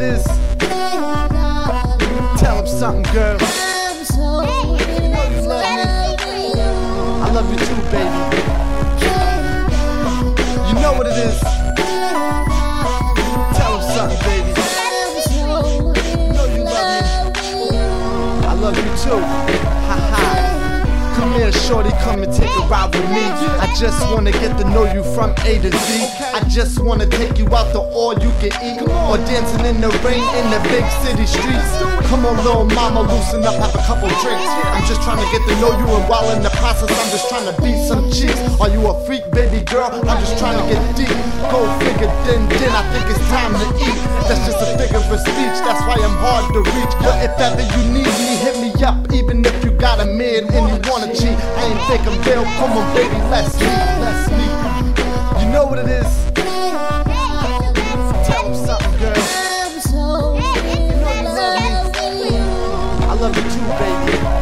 it is. Tell him something, girl. I love you too, baby. You know what it is. Tell him something, baby. You know you love me. I love you too. Ha ha. Come here, shorty, come and take a ride with me. I just wanna get to know you from A to Z. I just wanna take you out to all you can eat. Or dancing in the rain in the big city streets. Come on, little mama, loosen up, have a couple drinks. I'm just trying to get to know you, and while in the process, I'm just trying to beat some cheeks. Are you a freak, baby girl? I'm just trying to get deep. Go figure, then, then I think it's time to eat. That's just a figure of speech, that's why I'm hard to reach. But if ever you need me, me up, even if you got a mid and you wanna cheat. I ain't think I'm come on, baby, let's meet, let's meet. You know what it is? Tell something, girl. I'm so I love you too, baby.